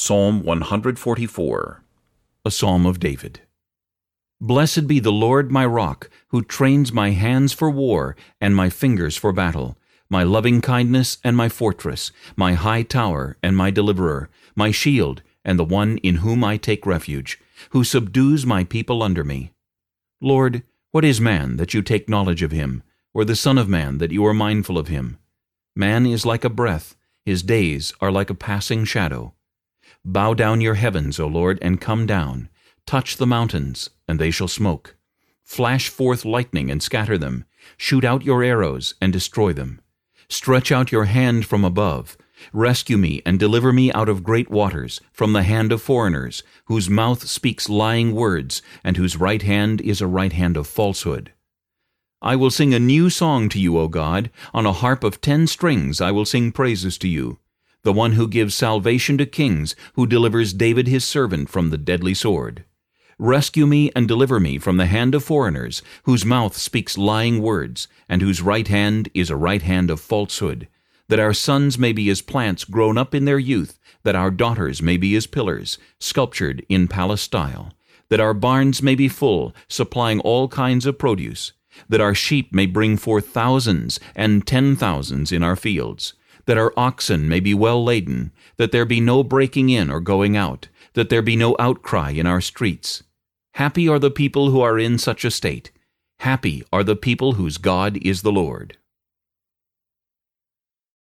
Psalm 144 A Psalm of David. Blessed be the Lord my rock, who trains my hands for war and my fingers for battle, my loving kindness and my fortress, my high tower and my deliverer, my shield and the one in whom I take refuge, who subdues my people under me. Lord, what is man that you take knowledge of him, or the Son of man that you are mindful of him? Man is like a breath, his days are like a passing shadow. Bow down your heavens, O Lord, and come down. Touch the mountains, and they shall smoke. Flash forth lightning and scatter them. Shoot out your arrows and destroy them. Stretch out your hand from above. Rescue me and deliver me out of great waters, from the hand of foreigners, whose mouth speaks lying words, and whose right hand is a right hand of falsehood. I will sing a new song to you, O God. On a harp of ten strings I will sing praises to you the one who gives salvation to kings, who delivers David his servant from the deadly sword. Rescue me and deliver me from the hand of foreigners, whose mouth speaks lying words, and whose right hand is a right hand of falsehood, that our sons may be as plants grown up in their youth, that our daughters may be as pillars, sculptured in palace style, that our barns may be full, supplying all kinds of produce, that our sheep may bring forth thousands and ten thousands in our fields, that our oxen may be well laden, that there be no breaking in or going out, that there be no outcry in our streets. Happy are the people who are in such a state. Happy are the people whose God is the Lord.